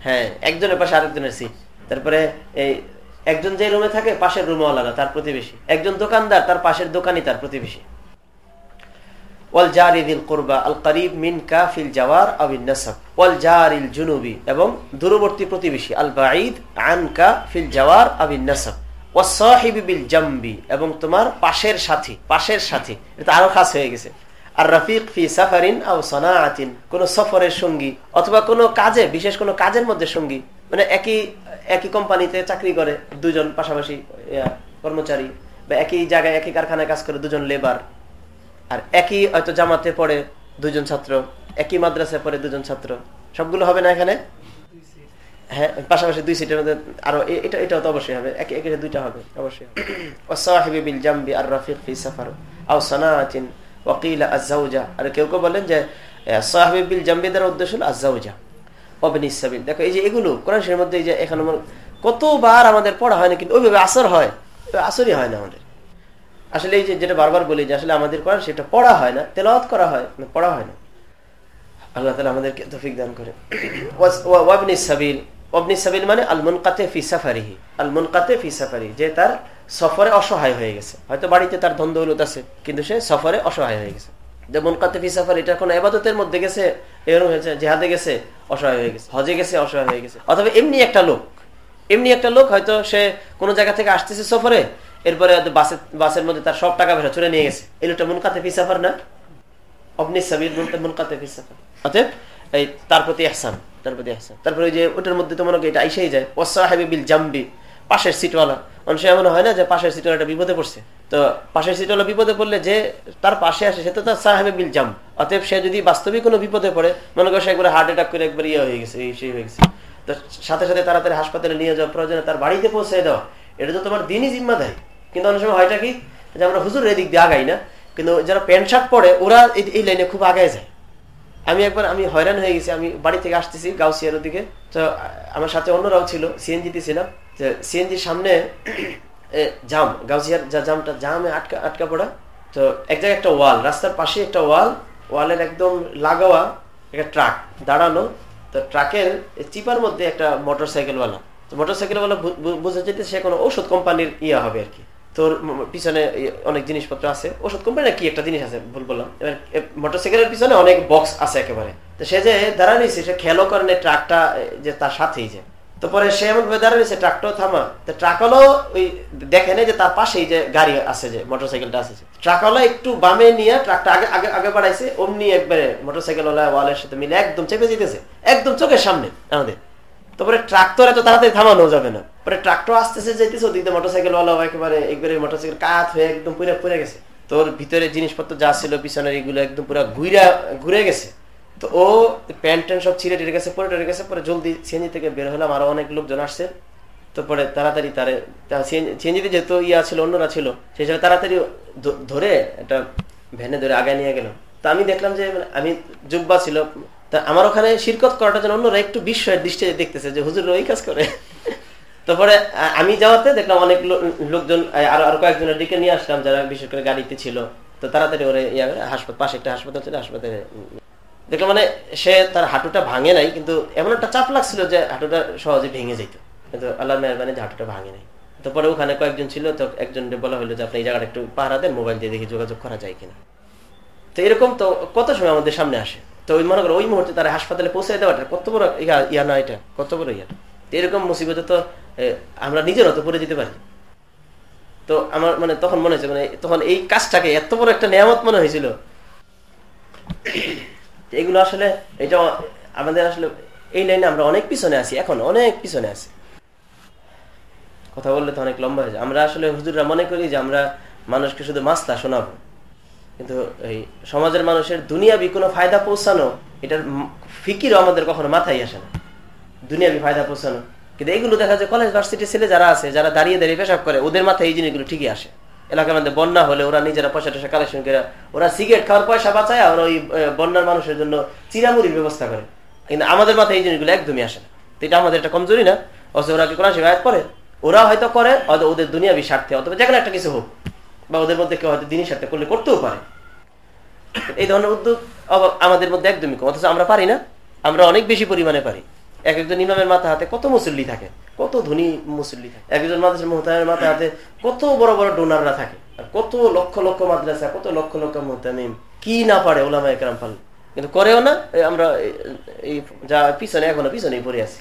[SPEAKER 3] হ্যাঁ একজনের পাশে আরেকজনের সিট তারপরে এই একজন যে রুমে থাকে, পাশের রুমে আলাদা, তার প্রতিবেশী। একজন দোকানদার, তার পাশের দোকানই তার প্রতিবেশী। এবং তোমার পাশের সাথী পাশের সাথী, এটা আরও খাস হয়ে গেছে। আর রফিক ফি সাফারিন কোন সফরের সঙ্গী অথবা কোনো কাজে, বিশেষ কোনো কাজের মধ্যে সঙ্গী মানে একই একই কোম্পানিতে চাকরি করে দুজন পাশাপাশি কর্মচারী, বা একই জায়গায় একই কারখানায় কাজ করে দুজন লেবার আর একই হয়তো জামাতে পড়ে দুজন ছাত্র, একই মাদ্রাসায় পড়ে দুজন ছাত্র, সবগুলো হবে না এখানে? হ্যাঁ পাশাপাশি দুই সিটের মধ্যে আরও এটা, এটাও তো অবশ্যই হবে, একে একে দুইটা হবে, অবশ্যই ওসাহিবিল জাম্বি আর রফিক ফি সাফার, আও সানাতিন ওয়াকিল আজাউজা আর কেউ কেউ বলেন যে সাহাবিবিল জাম্বিদের উদ্দেশ্য হল আজাউজা অবনিসাবিল দেখো, এই যে এগুলো, কোরআন মধ্যে এই যে এখানে কতবার আমাদের পড়া হয় না, কিন্তু ওইভাবে আসর হয়। আসরই হয় না আমাদের। আসলে এই যে, যেটা বারবার বলি যে আসলে আমাদের কোরআন সেটা পড়া হয় না, তেলাওয়াত করা হয় পড়া হয় না। আল্লাহ তালা আমাদেরকে তফিক দান করে। ওয়াবনিসাবিল অবনিসাবিল মানে আলমন কাতে ফি সাফারিহি। আলমন কাতে ফি সাফারি, যে তার সফরে অসহায় হয়ে গেছে। হয়তো বাড়িতে তার ধন দৌলত আছে, কিন্তু সে সফরে অসহায় হয়ে গেছে। যেমন কাতেফি সাফার, এটা কোনো এবাদতের মধ্যে গেছে, এরকম হয়েছে, জেহাদে গেছে, অসহায় হয়ে গেছে, হজে গেছে, অসহায় হয়ে গেছে। অথবা এমনি একটা লোক, এমনি একটা লোক হয়তো সে কোনো জায়গা থেকে আসতেছে সফরে, এরপরে বাসের মধ্যে তার সব টাকা পয়সা চলে নিয়ে গেছে। এই লোকটা মুনকাতে ফিসাফার না? অবনি সাবির বলতে মুনকাতে ফিসাফার অতএব, এই তার প্রতি আহসান তার প্রতি আহসান তারপরে ওই যে ওটার মধ্যে তো মনে এটা আইসাই যায়। ওসাহেবিল জাম্বি, পাশের সিটওয়ালা। মানুষ এমন হয় না যে পাশের সিটওয়ালাটা বিপদে পড়ছে। তো পাশের সিটওয়ালা বিপদে পড়লে যে তার পাশে আসে, সে তো তার সাহেবে জাম। অতএব সে যদি বাস্তবিক কোনো বিপদে পড়ে, মনে করে সে একবার হার্ট অ্যাটাক করে একবার ইয়ে হয়ে গেছে এই সেই হয়ে গেছে। তো সাথে সাথে তাড়াতাড়ি হাসপাতালে নিয়ে যাওয়া প্রয়োজনে তার বাড়িতে পৌঁছে দেওয়া এটা তো তোমার দিনই জিম্মা দেয়। কিন্তু অনেক সময় হয়টা কি, যে আমরা হুজুর এদিক দিয়ে আগাই না, কিন্তু যারা প্যান্ট শার্ট পরে, ওরা এই লাইনে খুব আগায় যায়। আমি একবার, আমি হয়রান হয়ে গেছি, আমি বাড়ি থেকে আসতেছি গাউসিয়ার দিকে তো আমার সাথে অন্যরাও ছিল সিএনজিতে ছিলাম। সিএনজির সামনে জাম, গাউসিয়ার যা জামটা, জামে আটকা আটকা পড়া। তো এক জায়গায় একটা ওয়াল, রাস্তার পাশে একটা ওয়াল, ওয়ালের একদম লাগাওয়া একটা ট্রাক দাঁড়ানো। তো ট্রাকের চিপার মধ্যে একটা মোটর সাইকেলওয়ালা তো মোটর সাইকেলওয়ালা বুঝে যেতে সে কোনো ঔষধ কোম্পানির ইয়ে হবে আর কি। তোর পিছনে অনেক জিনিসপত্র আছে। ওষুধ কোম্পানি না কি একটা জিনিস আছে, ভুল বললাম। এবার মোটরসাইকেলের পিছনে অনেক বক্স আছে একেবারে। তো সে যে দাঁড়া নিয়েছে সে খেলো করেন ট্রাকটা যে তার সাথেই যে। তো পরে সে এমন ভাবে দাঁড়িয়েছে ট্রাকটাও থামা। তো ট্রাকওয়ালাও ওই দেখে যে তার পাশেই যে গাড়ি আছে যে, মোটরসাইকেলটা আছে ট্রাকওয়ালা একটু বামে নিয়ে ট্রাকটা আগে আগে আগে বাড়াইছে, অমনি একবারে মোটরসাইকেল ওয়ালের সাথে মিলে একদম চেপে যেতেছে, একদম চোখের সামনে আমাদের। তারপরে ট্রাক্টর এত তাড়াতাড়ি থামানো যাবে না। পরে ট্রাক্টর আসতেছে যেতেছে ওদিকে মোটরসাইকেল ওয়ালা একেবারে, একবারে মোটরসাইকেল কাত হয়ে একদম পুরে পুরে গেছে। তোর ভিতরে জিনিসপত্র যা ছিল, পিছনের এগুলো একদম পুরো ঘুরে ঘুরে গেছে। তো ও প্যান্ট ট্যান্ট সব ছিঁড়ে টিড়ে গেছে, পরে টেরে গেছে, পরে জলদি সিএনজি থেকে বের হলাম। আরও অনেক লোকজন আসছে। তো পরে তাড়াতাড়ি তারে সিএনজিতে যেহেতু ইয়া ছিল, অন্যরা ছিল, সেই হিসাবে তাড়াতাড়ি ধরে একটা ভ্যানে ধরে আগে নিয়ে গেলাম তো আমি দেখলাম যে মানে আমি জুব্বা ছিল, তা আমার ওখানে শিরকত করাটা যেন অন্যরা একটু বিস্ময়ের দৃষ্টি দেখতেছে যে, হুজুর, ওই কাজ করে? তারপরে আমি যাওয়াতে দেখলাম অনেক লোকজন আরও আরও কয়েকজনের দিকে নিয়ে আসলাম, যারা বিশেষ করে গাড়িতে ছিল। তো তাড়াতাড়ি ওরে ইয়া হাসপাতাল, পাশে একটা হাসপাতাল ছিল, হাসপাতালে দেখলাম মানে সে তার হাঁটুটা ভাঙে নাই, কিন্তু এমন একটা চাপ লাগছিল যে হাঁটুটা সহজে ভেঙে যেত। কিন্তু আল্লাহ মেহরবানি যে হাঁটুটা ভাঙে নাই। তারপরে ওখানে কয়েকজন ছিল, তো একজন বলা হলো যে, আপনি এই জায়গাটা একটু পাহারা দেন, মোবাইল দিয়ে দেখি যোগাযোগ করা যায় কিনা? তো এরকম তো কত সময় আমাদের সামনে আসে। তো ওই মনে করো, ওই মুহূর্তে তারা হাসপাতালে পৌঁছে দেওয়াটা কত বড় ইয়া না এটা, কত বড় ইয়া। এরকম মুসিবতে তো আমরা নিজেরও তো পড়ে যেতে পারি। তো আমার মানে তখন মনে হয়েছে মানে তখন এই কাজটাকে এত বড় একটা নিয়ামত মনে হয়েছিল। এগুলো আসলে এটা আমাদের আসলে এই লাইনে আমরা অনেক পিছনে আছি, এখন অনেক পিছনে আছি। কথা বললে তো অনেক লম্বা হয়ে যায়। আমরা আসলে হুজুররা মনে করি যে আমরা মানুষকে শুধু মাস্তা শোনাবো। কিন্তু এই সমাজের মানুষের দুনিয়াবি কোনো ফায়দা পৌঁছানো, এটার ফিকিরও আমাদের কখনো মাথায় আসে না। দুনিয়াবি ফায়দা পৌঁছানো। কিন্তু এইগুলো দেখা যায় কলেজ ভার্সিটির ছেলে যারা আছে, যারা দাঁড়িয়ে দাঁড়িয়ে পেশাব করে, ওদের মাথায় এই জিনিসগুলো ঠিকই আসে। এলাকার মধ্যে বন্যা হলে ওরা নিজেরা পয়সা টয়সা কালেকশন করে, ওরা সিগারেট খাওয়ার পয়সা বাঁচায় ওরা ওই বন্যার মানুষের জন্য চিরামুড়ির ব্যবস্থা করে। কিন্তু আমাদের মাথায় এই জিনিসগুলো একদমই আসে না। এটা আমাদের একটা কমজোরি না? অথচ ওরা কি কোরআন শিবায়ত করে ওরা হয়তো করে, হয়তো ওদের দুনিয়াবি স্বার্থে, অথবা যেখানে একটা কিছু হোক। বা ওদের মধ্যে কেউ হয়তো দিনের স্বার্থে করলে করতেও পারে। এই ধরনের উদ্যোগ আমাদের মধ্যে একদমই কম। অথচ আমরা পারি না। আমরা অনেক বেশি পরিমাণে পারি। এক একজন ইমামের মাথা হাতে কত মুসল্লি থাকে? কত ধনী মুসল্লি থাকে? একজন মাদ্রাসার মোহতামের মাথা হাতে কত বড় বড় ডোনাররা থাকে? আর কত লক্ষ লক্ষ মাদ্রাসা, কত লক্ষ লক্ষ মোহতামিম? কি না পারে ওলামা একরাম পাল কিন্তু করেও না আমরা এই যা পিছনে, এখনও পিছনেই পড়ে আছি।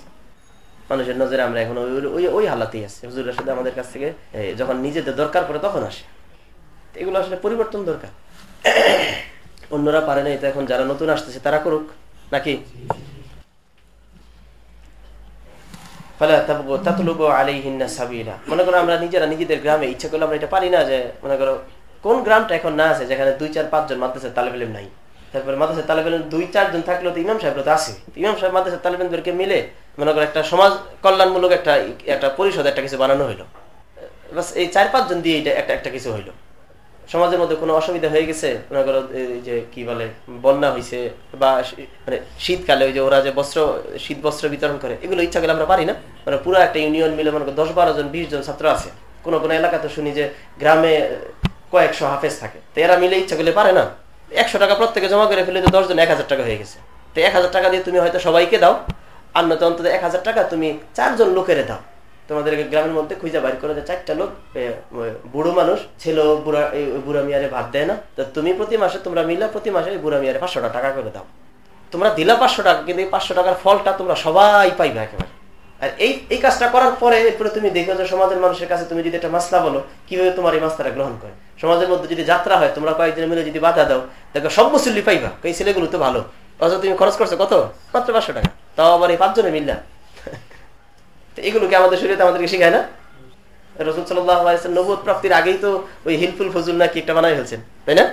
[SPEAKER 3] মানুষের নজরে আমরা এখন ওই ওই হালাতেই আছি। হুজুরের সাথে আমাদের কাছ থেকে যখন নিজেদের দরকার পড়ে তখন আসে। এগুলো আসলে পরিবর্তন দরকার। অন্যরা পারে না, এটা এখন যারা নতুন আসতেছে তারা করুক। নাকি? মনে করো আমরা নিজেরা নিজেদের গ্রামে, ইচ্ছা করলে আমরা এটা পারি না যে, মনে করো, কোন গ্রামটা এখন না আছে যেখানে দুই, চার পাঁচজন মাদ্রাসার তালেবেলেম নাই? তারপরে মাদ্রাসার তালেবেলেম দুই চারজন থাকলেও তো ইমাম সাহেব তো আছে। ইমাম সাহেব মাদ্রাসার তালেবেলদেরকে মিলে, মনে করো একটা সমাজ কল্যাণমূলক একটা একটা পরিষদ, একটা কিছু বানানো হইল। এই চার পাঁচজন দিয়ে এটা একটা একটা কিছু হইল। সমাজের মধ্যে কোনো অসুবিধা হয়ে গেছে? মনে করো যে কি বলে, বন্যা হয়েছে বা মানে শীতকালে ওই যে ওরা যে বস্ত্র শীত বস্ত্র বিতরণ করে, এগুলো ইচ্ছা করলে আমরা পারি না। মানে পুরো একটা ইউনিয়ন মিলে মনে করো দশ বারো জন, বিশ জন ছাত্র আছে। কোনো কোনো এলাকাতে শুনি যে গ্রামে কয়েকশো হাফেজ থাকে। তো এরা মিলে ইচ্ছা করলে পারে না। একশো টাকা প্রত্যেকে জমা করে ফেলে তো দশজন এক হাজার টাকা হয়ে গেছে। তো এক হাজার টাকা দিয়ে তুমি হয়তো সবাইকে দাও, আর নয়তো অন্তত এক হাজার টাকা তুমি চারজন লোকের দাও। তোমাদের গ্রামের মধ্যে খুঁজে বাইর করে চারটা লোক বুড়ো মানুষ, ছেলে বুড়া মিয়ারে ভাত দেয় না। তো তুমি প্রতি মাসে, তোমরা মিলা প্রতি মাসে বুড়া মিয়ারে পাঁচশো টাকা করে দাও। তোমরা দিলা পাঁচশো টাকা কিন্তু এই পাঁচশো টাকার ফলটা তোমরা সবাই পাইবে একেবারে। আর এই এই কাজটা করার পরে, এরপরে তুমি দেখবে যে সমাজের মানুষের কাছে তুমি যদি একটা মাসলা বলো, কীভাবে তোমার এই মাসলাটা গ্রহণ করে? সমাজের মধ্যে যদি যাত্রা হয়, তোমরা কয়েকদিন মিলে যদি বাধা দাও দেখো সব মুসল্লি পাইবা এই ছেলেগুলো তো ভালো। অথচ তুমি খরচ করছ কত? মাত্র পাঁচশো টাকা। তাও আবার এই পাঁচজনে মিললা। এগুলোকে আমাদের শরীরে আমাদেরকে শেখায় না রসুল সাল্লাম নবুদ প্রাপ্তির আগেই তো ওই হিলফুল ফজুল নাকি একটা বানাই ফেলছেন তাই না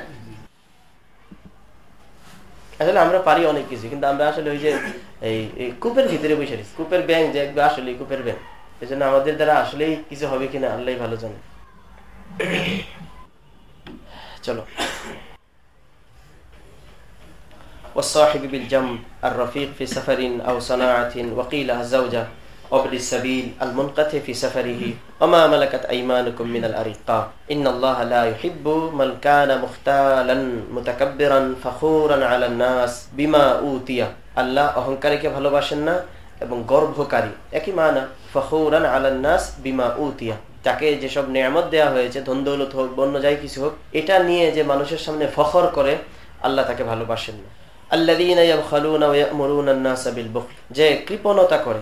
[SPEAKER 3] আসলে আমরা পারি অনেক কিছু কিন্তু আমরা আসলে ওই যে এই কূপের ভিতরে বসে রয়েছি কূপের ব্যাংক যে আসলে কূপের ব্যাংক এই জন্য আমাদের দ্বারা আসলেই কিছু হবে কিনা আল্লাহ ভালো জানে চলো والصاحب بالجنب الرفيق في سفر أو صناعة وقيل الزوجة وابن السبيل المنقطع في سفره وما ملكت أيمانكم من الأرقاء إن الله لا يحب من كان مختالا متكبرا فخورا على الناس بما أوتي আল্লাহ অহংকারীকে ভালোবাসেন না এবং গর্ভকারী একই মানা ফখৌরান আলান্নাস বিমা উতিয়া তাকে যেসব নিয়ামত দেওয়া হয়েছে ধন দৌলত হোক বন্য যাই কিছু হোক এটা নিয়ে যে মানুষের সামনে ফখর করে আল্লাহ তাকে ভালোবাসেন না আল্লাহ যে কৃপণতা করে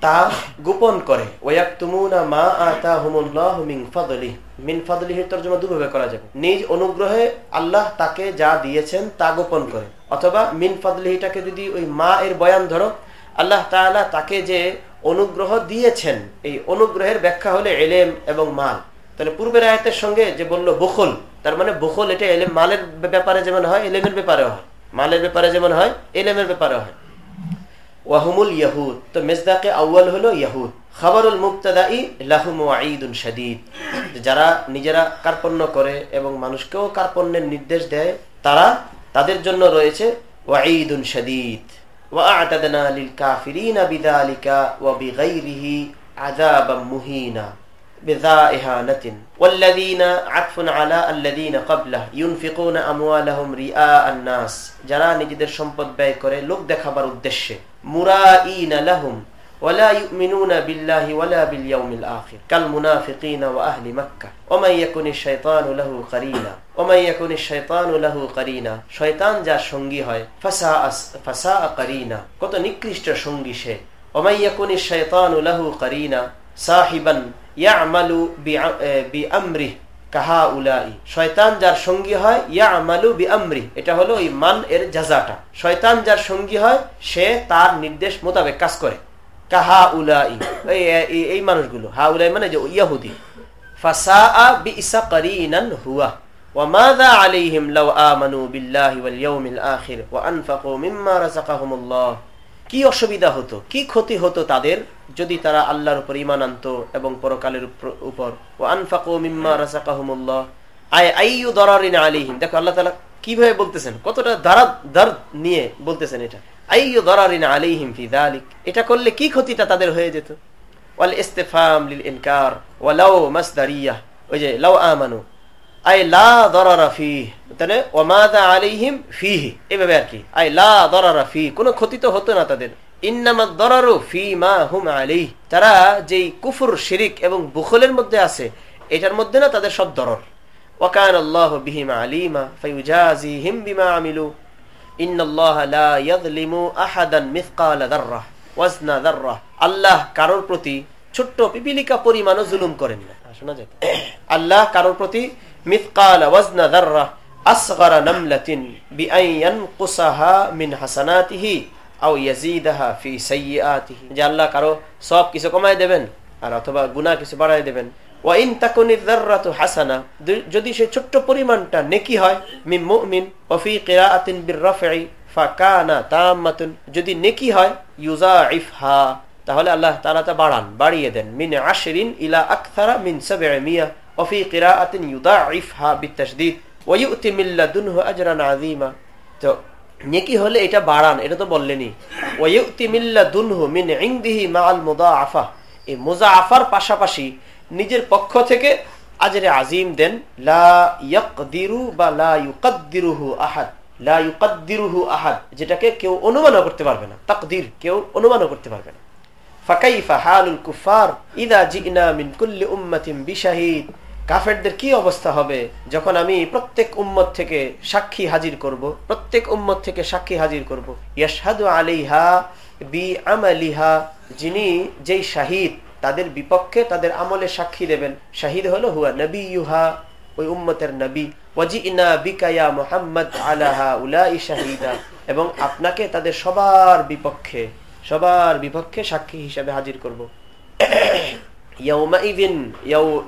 [SPEAKER 3] তা গোপন করে। মা আতাহুমুল্লাহু মিন ফাদলিহ। ফাদলিহির তরজমা দুভাবে করা যাবে। নিজ অনুগ্রহে আল্লাহ তাকে যা দিয়েছেন তা গোপন করে। অথবা মিন ফাদলিহিটাকে যদি ওই মা এর বয়ান ধরো, আল্লাহ তাআলা তাকে যে অনুগ্রহ দিয়েছেন, এই অনুগ্রহের ব্যাখ্যা হলে এলেম এবং মাল। তাহলে পূর্বের আয়াতের সঙ্গে যে বলল বখল, তার মানে বখল এটা এলেম, মালের ব্যাপারে যেমন হয়, এলেমের ব্যাপারে হয়। মালের ব্যাপারে যেমন হয়, এলেমের ব্যাপারে হয়। ওয়াহুমুল ইয়াহুদ তো মেজদাকে আউ্য়াল হলো ইয়াহুদ খাবারুল মুক্তাদাই লাহুম ওয়াঈদুন শাদীদ যারা নিজেরা কার্পণ্য করে এবং মানুষকেও কার্পণ্যের নির্দেশ দেয় তারা তাদের জন্য রয়েছে ওয়াঈদুন শাদীদ وأعتدنا للكافرين بذلك وبغيره عذابا مهينا بذا إهانة والذين عطف على الذين قبله ينفقون أموالهم رئاء الناس যারা নিজেদের সম্পদ ব্যয় করে লোক দেখাবার উদ্দেশ্যে মুরাইন লাহুম ولا يؤمنون بالله ولا باليوم الآخر كالمنافقين وأهل مكة ومن يكن الشيطان له قرينا ومن يكن الشيطان له قرينا শয়তান যার সঙ্গী হয় ফাসা ফাসা قرينا কত নিকৃষ্ট সঙ্গী সে ومن يكن الشيطان له قرينا صاحبا يعمل بأمره কাহা উলাই শয়তান যার সঙ্গী হয় ইয়া আমালু বি আমরি এটা হলো ওই মান এর জাজাটা শয়তান যার সঙ্গী হয় সে তার নির্দেশ মোতাবেক কাজ করে কাহা উলাই এই মানুষগুলো হা উলাই মানে যে ইয়াহুদি ফাসা বি ইসা করিনান হুয়া وماذا عليهم لو آمنوا بالله واليوم الآخر وأنفقوا مما رزقهم الله কি অসুবিধা হতো কি ক্ষতি হতো তাদের যদি তারা আল্লাহর উপর ইমান আনত এবং পরকালের উপর। ও আনফাকু মিম্মা রাসাকাহুমুল্লাহ আয় আলিহিম দেখো আল্লাহ তাআলা কীভাবে বলতেছেন? কতটা দারাদ দার নিয়ে বলতেছেন এটা। আলিহিম ফি এটা করলে কি ক্ষতিটা তাদের হয়ে যেত? ওয়াল ইস্তিফাম লিল ইনকার। ওয়ালাউ মাসদারিয়া। ওই যে লাউ আমানু। আই লা দরারা ফি। তাহলে ওমাদা আলাইহিম ফিহি। এভাবে আর কি। আই লা দরারা ফি। কোনো ক্ষতি তো হতো না তাদের। তারা যে কুফুর, শিরিক এবং বুখলের মধ্যে আছে, এটার মধ্যে না তাদের সব দরর। ওয়াকান আল্লাহ বিহিমা আলিমা ফাইউজাজি হিম বিমা আমিলু। আল্লাহ কারোর প্রতি ছোট্ট পিপিলিকা পরিমাণও জুলুম করেন না। হ্যাঁ, শোনা যায় আল্লাহ কারোর প্রতি মিসকাল, ওয়াজনা দার্রাহ, আসগরা নামলাতিন বিআইয়ান কুসাহা মিন হাসানাতিহি। আও ইয়াজিদাহা ফি সাইয়াতিহি যে আল্লাহ কারও সব কিছু কমায় দেবেন আর অথবা গুনাহ কিছু বাড়ায় দেবেন। ও ইন তাকুনি যাররাতু হাসানা যদি সেই ছোট্ট পরিমাণটা নেকি হয়, মিন মুমিন, ওয়া ফি কিরাআতিন বির রাফঈ, ফাকানা তাম্মাতুন যদি নেকি হয় ইউজাইফহা তাহলে আল্লাহ তাআলা তা বাড়ান, বাড়িয়ে দেন। মিন আশরিন ইলা আকথারা মিন কিরা আতিন ইউদা কিরাআতিন হা বিত তাশদীদ ওয়া ইউতি মিন লাদুনহু আজরান আযীমা। তো নেকি হলে এটা বাড়ান, এটা তো বললেনি পাশাপাশি নিজের পক্ষ থেকে আজরে আজিম দেন বা আহাদ। যেটাকে কেউ অনুমানও করতে পারবে না। তাকদির, কেউ অনুমানও করতে পারবে না। ফাকাইফা হালুল কুফার ইদা জিনা মিন কুল্লি উম্মাতিন বিশাহিদ। কাফেরদের কি অবস্থা হবে যখন আমি প্রত্যেক উম্মত থেকে সাক্ষী হাজির করব? প্রত্যেক উম্মত থেকে সাক্ষী হাজির করব। ইয়াশহাদু আলিহা বি আমালিহা যিনি যেই শাহিদ, তাদের বিপক্ষে তাদের আমলে সাক্ষী দেবেন। শাহিদ হলো হুয়া নবী ইউহা ওই উম্মতের নবী। মোহাম্মদ আলাহা এবং আপনাকে তাদের সবার বিপক্ষে সবার বিপক্ষে সাক্ষী হিসাবে হাজির করব। يومئذ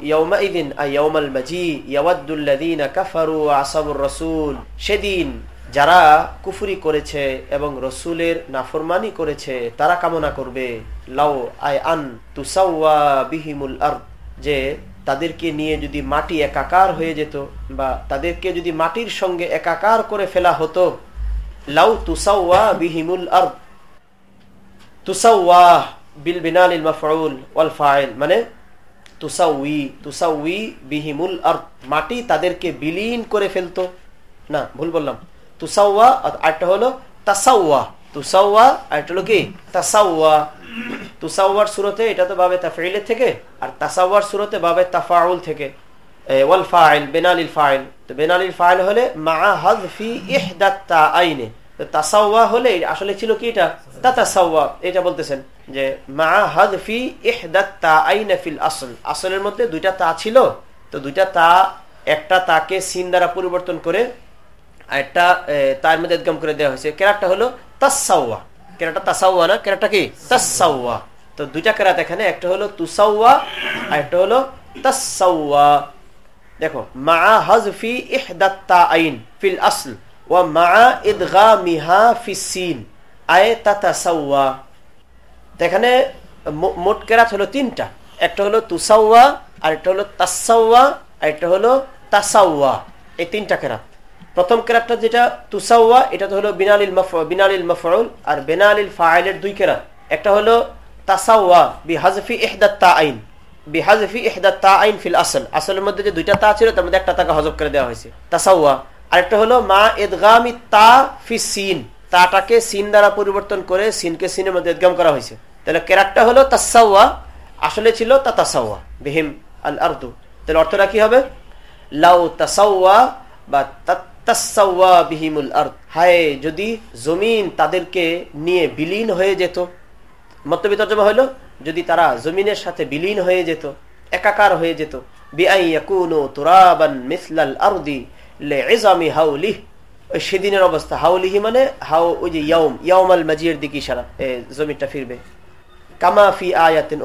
[SPEAKER 3] يومئذ أي يوم المجيء يود الذين كفروا وعصوا الرسول সেদিন যারা কুফরি করেছে এবং রসুলের নাফরমানি করেছে তারা কামনা করবে লাও আই আন তুসাওয়া বিহিমুল আর যে তাদেরকে নিয়ে যদি মাটি একাকার হয়ে যেত বা তাদেরকে যদি মাটির সঙ্গে একাকার করে ফেলা হতো লাউ তুসাওয়া বিহিমুল আর তুসাওয়া বিল বিনালিল মাফউল ওয়াল ফাইল মানে তুসাউই তুসাউই বিহিমুল আর মাটি তাদেরকে বিলীন করে ফেলতো। না, ভুল বললাম। তুসাওয়া আরটা হলো তাসাউয়া তুসাওয়া আর এটা হলো কি? তাসাওয়া তুসাওয়ার সুরতে এটা তো বাবে তাফাইলের থেকে, আর তাসাওয়ার সুরতে বাবে তাফাউল থেকে। ওয়াল ফাইল, বেনালিল ফাইল। তো বেনালিল ফাইল হলে মা হাজফি ইহদাত্তা আইনে তাসাওয়া হলে আসলে ছিল কি এটা? তাতাসাওয়া, এটা বলতেছেন যে, মা হাজফি ইহদাত্তা আইনে ফিল আসল। আসলের মধ্যে দুইটা তা ছিল, তো দুইটা তা, একটা তাকে সিন দ্বারা পরিবর্তন করে একটা তার মধ্যে একদম করে দেওয়া হয়েছে। কেরাটটা হলো তাসাওয়া। কেরাটা তাসাওয়া না কেরাটা কি? তাসাওয়া। তো দুইটা কেরাত এখানে, একটা হলো তুসাওয়া আর একটা হলো তাসাওয়া। দেখো, মা হাজফি ইহদাত্তা আইন ফিল আসল। ওয়া মা ইদগামিহা ফিসিন আয়ে তাতাসাওয়া। এখানে মোট কেরাত হলো তিনটা। একটা হলো তুসাওয়া আর একটা হলো তাসাওয়া আর একটা হলো তাসাওয়া। এই তিনটা কেরাত। প্রথম কেরাতটা যেটা তুসাওয়া, এটা তো হলো বিনালিল মফ বিনালিল মফরুল আর বেনালিল ফাইলের দুই কেরাত। একটা হলো তাসাওয়া বি হাজফি ইহদাত্তা আইন বি হাজফি ইহদাত্তা আইন ফিল আসল। আসলের মধ্যে যে দুইটা তা ছিল, তার মধ্যে একটা তাকে হজব করে দেওয়া হয়েছে। তাসাওয়া। আরেকটা হলো, মা এদগামি তা ফি সিন। তাটাকে সিন দ্বারা পরিবর্তন করে সিনকে সিনের মধ্যে এদগাম করা হয়েছে। তাহলে কেরাকটা হলো তাসাওয়া, আসলে ছিল তা তাসাওয়া, বিহিম আল আর্দু। তাহলে অর্থটা কি হবে? লাউ তাসাওয়া বা তাসাওয়া বিহিমুল আর্দ। হায়, যদি জমিন তাদেরকে নিয়ে বিলীন হয়ে যেত মতবি তর্জমা হলো, যদি তারা জমিনের সাথে বিলীন হয়ে যেত, একাকার হয়ে যেত, বিআই ইয়াকুনু তুরাবান মিসলাল আরদি ওই সেদিনের অবস্থা। হাউলিহি মানে হাউ, ওই যে মাজিয়ের দিকে ইশারা জমিটা ফিরবে। কামাফি আয়াতিন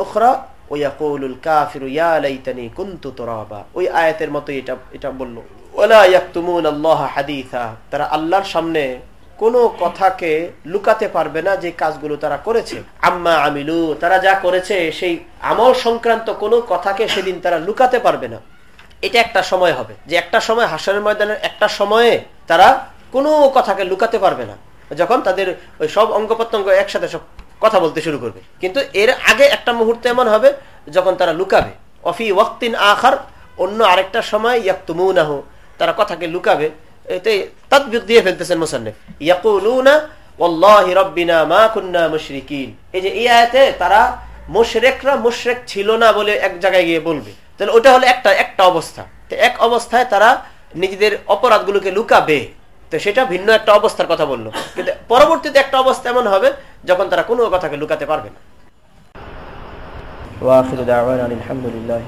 [SPEAKER 3] হাদিসা। তারা আল্লাহর সামনে কোনো কথাকে লুকাতে পারবে না যে কাজগুলো তারা করেছে। আম্মা আমিলু, তারা যা করেছে, সেই আমল সংক্রান্ত কোনো কথাকে সেদিন তারা লুকাতে পারবে না। এটা একটা সময় হবে। যে একটা সময় হাসরের ময়দানের একটা সময়ে তারা কোনো কথাকে লুকাতে পারবে না। যখন তাদের ওই সব অঙ্গ প্রত্যঙ্গ একসাথে সব কথা বলতে শুরু করবে। কিন্তু এর আগে একটা মুহূর্ত এমন হবে, যখন তারা লুকাবে। অফি ওয়াক্তিন আখার, অন্য আরেকটা সময় ইয়াকুমুনাহ তারা কথাকে লুকাবে। এতে তদ্বিদ দিয়ে ফেলতেছেন মুসান্নিফ। ইয়াকুলুনা মা এই যে আয়াতে তারা মুশরিকরা মুশরিক ছিল না বলে এক জায়গায় গিয়ে বলবে। তাহলে ওটা হলো একটা একটা অবস্থা। তো এক অবস্থায় তারা নিজেদের অপরাধগুলোকে লুকাবে। তো সেটা ভিন্ন একটা অবস্থার কথা বলল। কিন্তু পরবর্তীতে একটা অবস্থা এমন হবে যখন তারা কোনো কথাকে লুকাতে পারবে না। ওয়াখির আলহামদুলিল্লাহি